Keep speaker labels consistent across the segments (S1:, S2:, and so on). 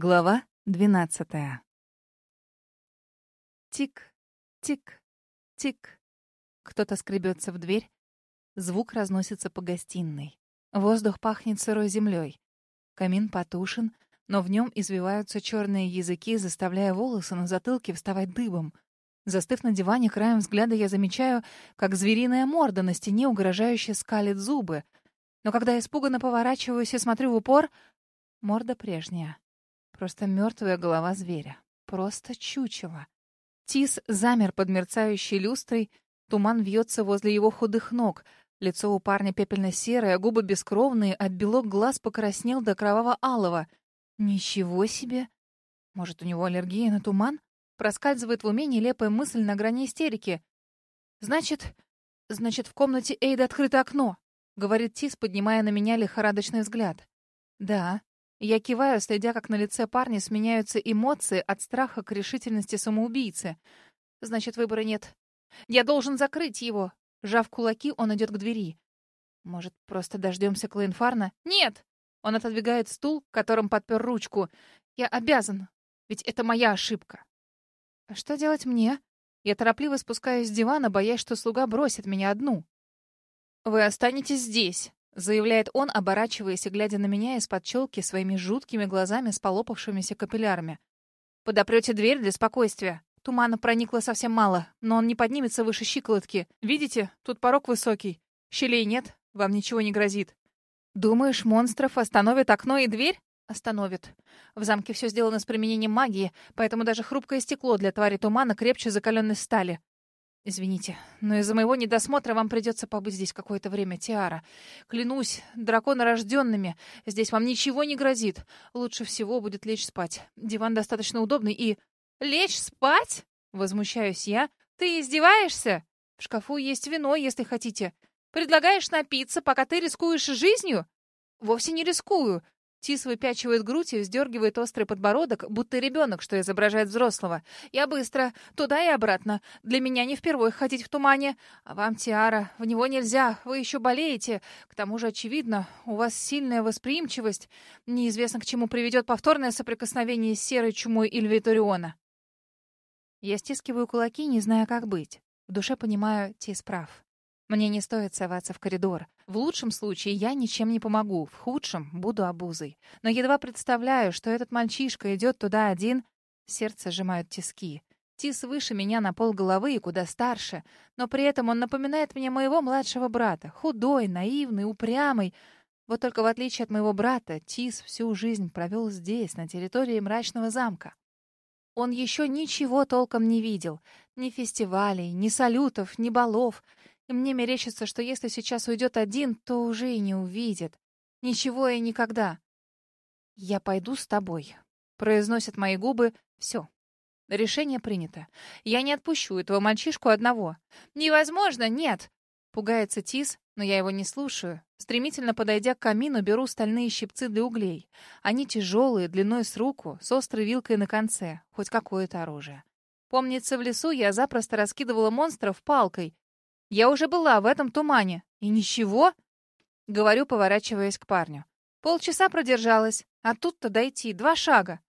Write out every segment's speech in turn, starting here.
S1: Глава двенадцатая. Тик, тик, тик. Кто-то скребется в дверь. Звук разносится по гостиной. Воздух пахнет сырой землей. Камин потушен, но в нем извиваются черные языки, заставляя волосы на затылке вставать дыбом. Застыв на диване, краем взгляда я замечаю, как звериная морда на стене угрожающе скалит зубы. Но когда испуганно поворачиваюсь и смотрю в упор, морда прежняя. Просто мертвая голова зверя. Просто чучело. Тис замер под мерцающей люстрой, туман вьется возле его худых ног. Лицо у парня пепельно-серое, губы бескровные, а белок глаз покраснел до кроваво-алого. Ничего себе! Может, у него аллергия на туман? Проскальзывает в уме нелепая мысль на грани истерики. «Значит, значит, в комнате Эйда открыто окно», — говорит Тис, поднимая на меня лихорадочный взгляд. «Да, я киваю, следя, как на лице парня сменяются эмоции от страха к решительности самоубийцы. Значит, выбора нет. Я должен закрыть его. Жав кулаки, он идет к двери. Может, просто дождемся Клейнфарна? Нет! Он отодвигает стул, которым подпер ручку. Я обязан, ведь это моя ошибка. А что делать мне? Я торопливо спускаюсь с дивана, боясь, что слуга бросит меня одну. Вы останетесь здесь заявляет он, оборачиваясь и глядя на меня из-под челки своими жуткими глазами с полопавшимися капиллярами. «Подопрете дверь для спокойствия. Тумана проникло совсем мало, но он не поднимется выше щиколотки. Видите, тут порог высокий. Щелей нет, вам ничего не грозит. Думаешь, монстров остановит окно и дверь? Остановит. В замке все сделано с применением магии, поэтому даже хрупкое стекло для твари тумана крепче закаленной стали. Извините, но из-за моего недосмотра вам придется побыть здесь какое-то время, Тиара. Клянусь, драконорожденными, здесь вам ничего не грозит. Лучше всего будет лечь спать. Диван достаточно удобный и... Лечь спать? Возмущаюсь я. Ты издеваешься? В шкафу есть вино, если хотите. Предлагаешь напиться, пока ты рискуешь жизнью? Вовсе не рискую. Тис выпячивает грудь и вздергивает острый подбородок, будто ребенок, что изображает взрослого. «Я быстро. Туда и обратно. Для меня не впервые ходить в тумане. А вам, Тиара, в него нельзя. Вы еще болеете. К тому же, очевидно, у вас сильная восприимчивость. Неизвестно, к чему приведет повторное соприкосновение с серой чумой Ильвиториона». Я стискиваю кулаки, не зная, как быть. В душе понимаю, Тис прав. Мне не стоит соваться в коридор. В лучшем случае я ничем не помогу, в худшем буду обузой. Но едва представляю, что этот мальчишка идет туда один, сердце сжимают тиски. Тис выше меня на пол головы и куда старше, но при этом он напоминает мне моего младшего брата, худой, наивный, упрямый. Вот только в отличие от моего брата, Тис всю жизнь провел здесь, на территории мрачного замка. Он еще ничего толком не видел. Ни фестивалей, ни салютов, ни балов — и мне мерещится, что если сейчас уйдет один, то уже и не увидит. Ничего и никогда. «Я пойду с тобой», — произносят мои губы. «Все. Решение принято. Я не отпущу этого мальчишку одного». «Невозможно, нет!» Пугается Тис, но я его не слушаю. Стремительно подойдя к камину, беру стальные щипцы для углей. Они тяжелые, длиной с руку, с острой вилкой на конце. Хоть какое-то оружие. Помнится, в лесу я запросто раскидывала монстров палкой, я уже была в этом тумане. И ничего? Говорю, поворачиваясь к парню. Полчаса продержалась, а тут-то дойти два шага.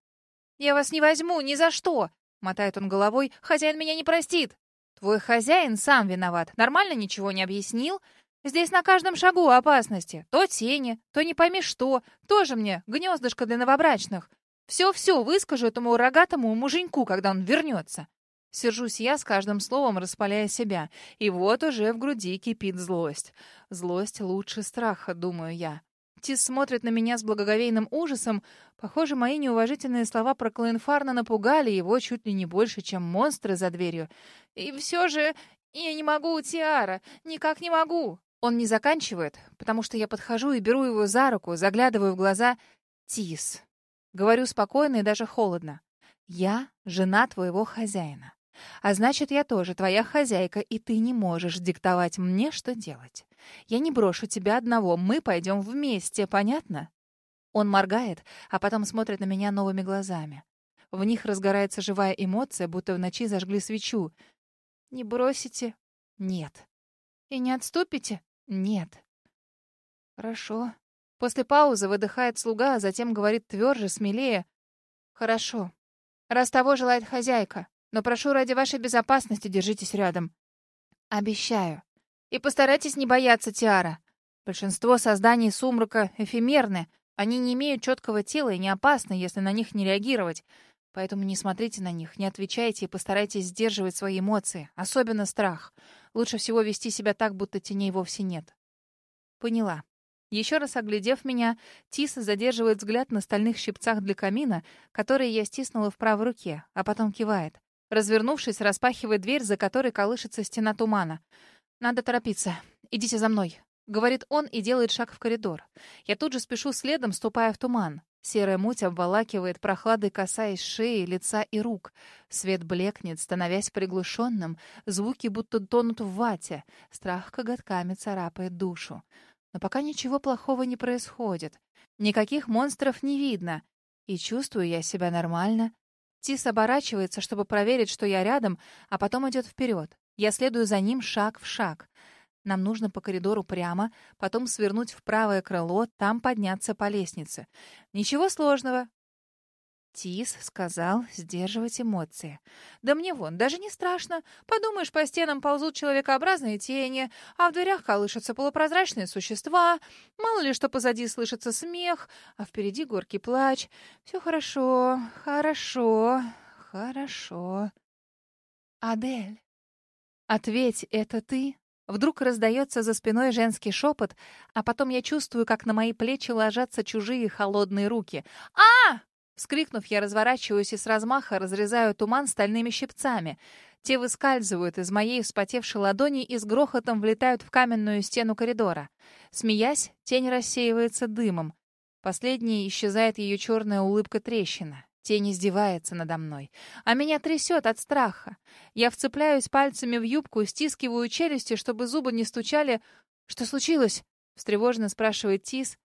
S1: Я вас не возьму ни за что, мотает он головой. Хозяин меня не простит. Твой хозяин сам виноват. Нормально ничего не объяснил. Здесь на каждом шагу опасности. То тени, то не пойми что. Тоже мне гнездышко для новобрачных. Все-все выскажу этому рогатому муженьку, когда он вернется. Сержусь я с каждым словом, распаляя себя. И вот уже в груди кипит злость. Злость лучше страха, думаю я. Тис смотрит на меня с благоговейным ужасом. Похоже, мои неуважительные слова про Клоенфарна напугали его чуть ли не больше, чем монстры за дверью. И все же я не могу, Тиара, никак не могу. Он не заканчивает, потому что я подхожу и беру его за руку, заглядываю в глаза. Тис. Говорю спокойно и даже холодно. Я жена твоего хозяина. А значит, я тоже твоя хозяйка, и ты не можешь диктовать мне, что делать. Я не брошу тебя одного, мы пойдем вместе, понятно?» Он моргает, а потом смотрит на меня новыми глазами. В них разгорается живая эмоция, будто в ночи зажгли свечу. «Не бросите?» «Нет». «И не отступите?» «Нет». «Хорошо». После паузы выдыхает слуга, а затем говорит тверже, смелее. Хорошо. Раз того желает хозяйка. Но прошу ради вашей безопасности, держитесь рядом. Обещаю. И постарайтесь не бояться Тиара. Большинство созданий сумрака эфемерны. Они не имеют четкого тела и не опасны, если на них не реагировать. Поэтому не смотрите на них, не отвечайте и постарайтесь сдерживать свои эмоции, особенно страх. Лучше всего вести себя так, будто теней вовсе нет. Поняла. Еще раз оглядев меня, Тиса задерживает взгляд на стальных щипцах для камина, которые я стиснула в правой руке, а потом кивает. Развернувшись, распахивает дверь, за которой колышется стена тумана. «Надо торопиться. Идите за мной», — говорит он и делает шаг в коридор. Я тут же спешу следом, ступая в туман. Серая муть обволакивает прохладой, касаясь шеи, лица и рук. Свет блекнет, становясь приглушенным. Звуки будто тонут в вате. Страх коготками царапает душу. Но пока ничего плохого не происходит. Никаких монстров не видно. И чувствую я себя нормально. Тис оборачивается, чтобы проверить, что я рядом, а потом идет вперед. Я следую за ним шаг в шаг. Нам нужно по коридору прямо, потом свернуть в правое крыло, там подняться по лестнице. Ничего сложного. Тис сказал сдерживать эмоции. «Да мне вон, даже не страшно. Подумаешь, по стенам ползут человекообразные тени, а в дверях колышутся полупрозрачные существа. Мало ли, что позади слышится смех, а впереди горький плач. Все хорошо, хорошо, хорошо. Адель, ответь, это ты?» Вдруг раздается за спиной женский шепот, а потом я чувствую, как на мои плечи ложатся чужие холодные руки. «А!» Вскрикнув, я разворачиваюсь и с размаха разрезаю туман стальными щипцами. Те выскальзывают из моей вспотевшей ладони и с грохотом влетают в каменную стену коридора. Смеясь, тень рассеивается дымом. Последней исчезает ее черная улыбка-трещина. Тень издевается надо мной. А меня трясет от страха. Я вцепляюсь пальцами в юбку, стискиваю челюсти, чтобы зубы не стучали. «Что случилось?» — встревоженно спрашивает Тис.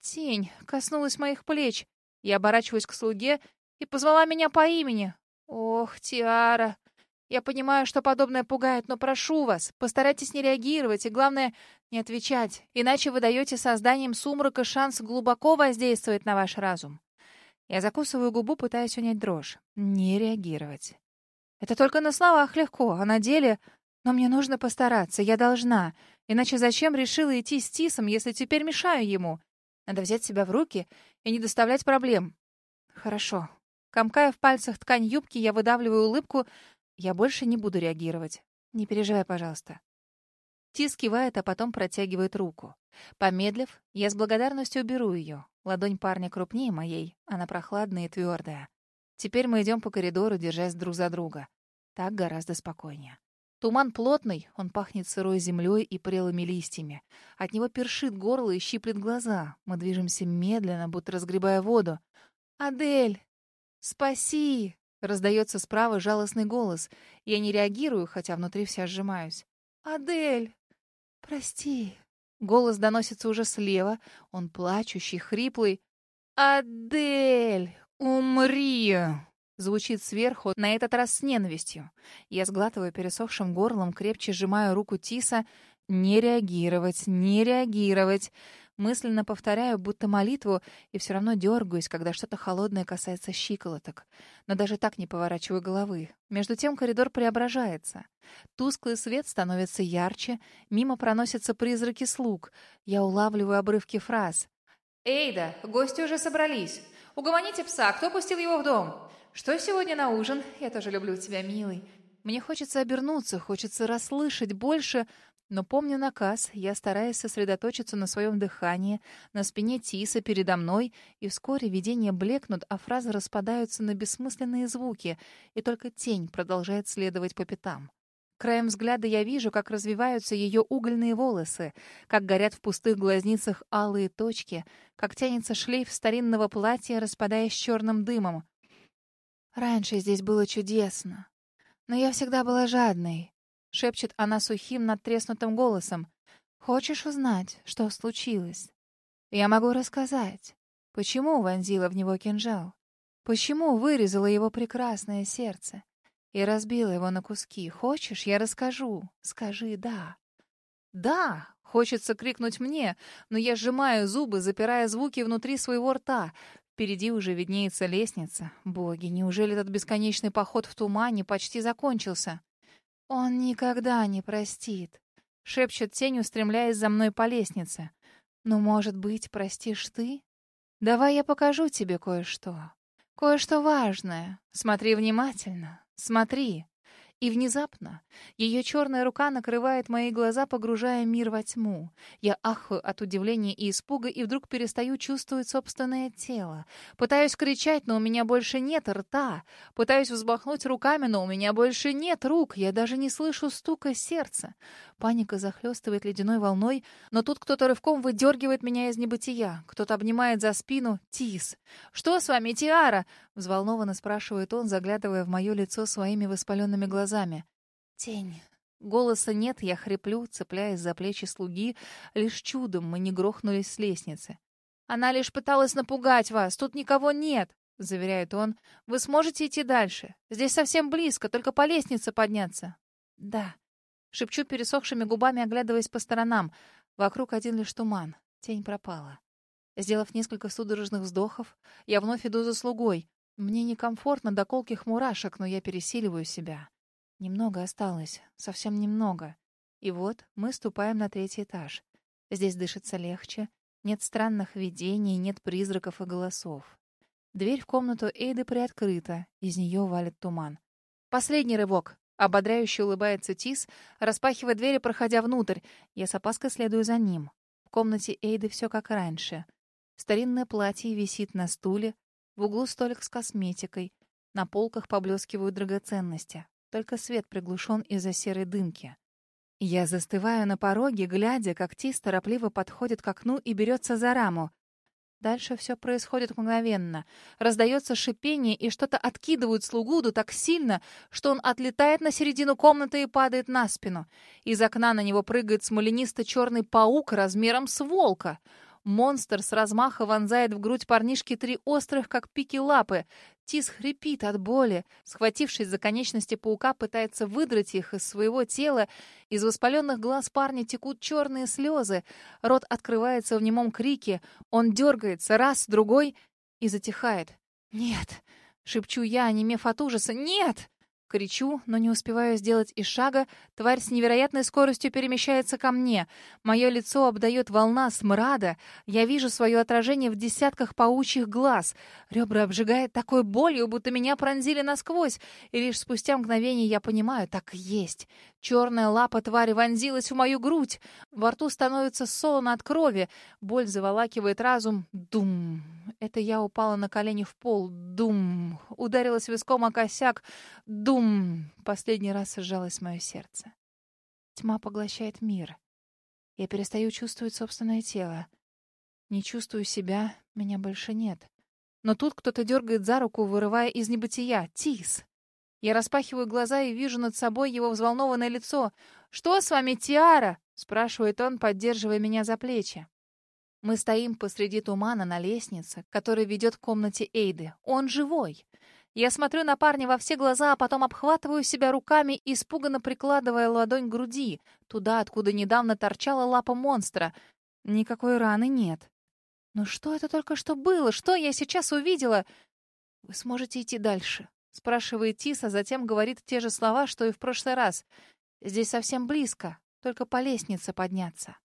S1: Тень коснулась моих плеч. Я оборачиваюсь к слуге и позвала меня по имени. «Ох, Тиара!» Я понимаю, что подобное пугает, но прошу вас, постарайтесь не реагировать и, главное, не отвечать, иначе вы даете созданием сумрака шанс глубоко воздействовать на ваш разум. Я закусываю губу, пытаясь унять дрожь. Не реагировать. Это только на словах легко, а на деле... Но мне нужно постараться, я должна. Иначе зачем решила идти с Тисом, если теперь мешаю ему? Надо взять себя в руки и не доставлять проблем. Хорошо. Комкая в пальцах ткань юбки, я выдавливаю улыбку. Я больше не буду реагировать. Не переживай, пожалуйста. Тис кивает, а потом протягивает руку. Помедлив, я с благодарностью беру ее. Ладонь парня крупнее моей, она прохладная и твердая. Теперь мы идем по коридору, держась друг за друга. Так гораздо спокойнее. Туман плотный, он пахнет сырой землей и прелыми листьями. От него першит горло и щиплет глаза. Мы движемся медленно, будто разгребая воду. «Адель! Спаси!» — раздается справа жалостный голос. Я не реагирую, хотя внутри вся сжимаюсь. «Адель! Прости!» Голос доносится уже слева. Он плачущий, хриплый. «Адель, умри!» Звучит сверху, на этот раз с ненавистью. Я сглатываю пересохшим горлом, крепче сжимаю руку Тиса. «Не реагировать, не реагировать!» Мысленно повторяю, будто молитву, и все равно дергаюсь, когда что-то холодное касается щиколоток. Но даже так не поворачиваю головы. Между тем коридор преображается. Тусклый свет становится ярче, мимо проносятся призраки слуг. Я улавливаю обрывки фраз. «Эйда, гости уже собрались. Угомоните пса, кто пустил его в дом? Что сегодня на ужин? Я тоже люблю тебя, милый». Мне хочется обернуться, хочется расслышать больше, но помню наказ, я стараюсь сосредоточиться на своем дыхании, на спине Тиса передо мной, и вскоре видения блекнут, а фразы распадаются на бессмысленные звуки, и только тень продолжает следовать по пятам. Краем взгляда я вижу, как развиваются ее угольные волосы, как горят в пустых глазницах алые точки, как тянется шлейф старинного платья, распадаясь черным дымом. Раньше здесь было чудесно, но я всегда была жадной, шепчет она сухим, надтреснутым голосом. «Хочешь узнать, что случилось? Я могу рассказать, почему вонзила в него кинжал, почему вырезала его прекрасное сердце и разбила его на куски. Хочешь, я расскажу? Скажи «да». «Да!» — хочется крикнуть мне, но я сжимаю зубы, запирая звуки внутри своего рта. Впереди уже виднеется лестница. Боги, неужели этот бесконечный поход в тумане почти закончился? Он никогда не простит. Шепчет тень, устремляясь за мной по лестнице. Но, может быть, простишь ты? Давай я покажу тебе кое-что. Кое-что важное. Смотри внимательно. Смотри. И внезапно ее черная рука накрывает мои глаза, погружая мир во тьму. Я ахаю от удивления и испуга, и вдруг перестаю чувствовать собственное тело. Пытаюсь кричать, но у меня больше нет рта. Пытаюсь взмахнуть руками, но у меня больше нет рук. Я даже не слышу стука сердца. Паника захлестывает ледяной волной, но тут кто-то рывком выдергивает меня из небытия. Кто-то обнимает за спину. Тис. «Что с вами, Тиара?» — взволнованно спрашивает он, заглядывая в мое лицо своими воспаленными глазами. «Тень». Голоса нет, я хриплю, цепляясь за плечи слуги. Лишь чудом мы не грохнулись с лестницы. «Она лишь пыталась напугать вас. Тут никого нет», — заверяет он. «Вы сможете идти дальше. Здесь совсем близко, только по лестнице подняться». «Да», Шепчу пересохшими губами, оглядываясь по сторонам. Вокруг один лишь туман. Тень пропала. Сделав несколько судорожных вздохов, я вновь иду за слугой. Мне некомфортно до колких мурашек, но я пересиливаю себя. Немного осталось, совсем немного. И вот мы ступаем на третий этаж. Здесь дышится легче, нет странных видений, нет призраков и голосов. Дверь в комнату Эйды приоткрыта, из нее валит туман. Последний рывок. Ободряюще улыбается Тис, распахивая двери, проходя внутрь. Я с опаской следую за ним. В комнате Эйды все как раньше. Старинное платье висит на стуле, в углу столик с косметикой. На полках поблескивают драгоценности. Только свет приглушен из-за серой дымки. Я застываю на пороге, глядя, как Тис торопливо подходит к окну и берется за раму. Дальше все происходит мгновенно. Раздается шипение, и что-то откидывают слугу да так сильно, что он отлетает на середину комнаты и падает на спину. Из окна на него прыгает смоленисто-черный паук размером с волка. Монстр с размаха вонзает в грудь парнишки три острых, как пики лапы. Тис хрипит от боли. Схватившись за конечности паука, пытается выдрать их из своего тела. Из воспаленных глаз парня текут черные слезы. Рот открывается в немом крике. Он дергается раз, другой и затихает. «Нет!» — шепчу я, онемев от ужаса. «Нет!» Кричу, но не успеваю сделать и шага. Тварь с невероятной скоростью перемещается ко мне. Мое лицо обдает волна смрада. Я вижу свое отражение в десятках паучьих глаз. Ребра обжигает такой болью, будто меня пронзили насквозь. И лишь спустя мгновение я понимаю, так и есть. Черная лапа твари вонзилась в мою грудь. Во рту становится солоно от крови. Боль заволакивает разум. Дум. Это я упала на колени в пол. Дум. Ударилась виском о косяк. Дум. Бум! Последний раз сжалось мое сердце. Тьма поглощает мир. Я перестаю чувствовать собственное тело. Не чувствую себя, меня больше нет. Но тут кто-то дергает за руку, вырывая из небытия. Тис! Я распахиваю глаза и вижу над собой его взволнованное лицо. «Что с вами, Тиара?» — спрашивает он, поддерживая меня за плечи. Мы стоим посреди тумана на лестнице, которая ведет к комнате Эйды. Он живой. Я смотрю на парня во все глаза, а потом обхватываю себя руками, испуганно прикладывая ладонь к груди, туда, откуда недавно торчала лапа монстра. Никакой раны нет. Но что это только что было? Что я сейчас увидела? Вы сможете идти дальше, спрашивает Тиса, затем говорит те же слова, что и в прошлый раз. Здесь совсем близко, только по лестнице подняться.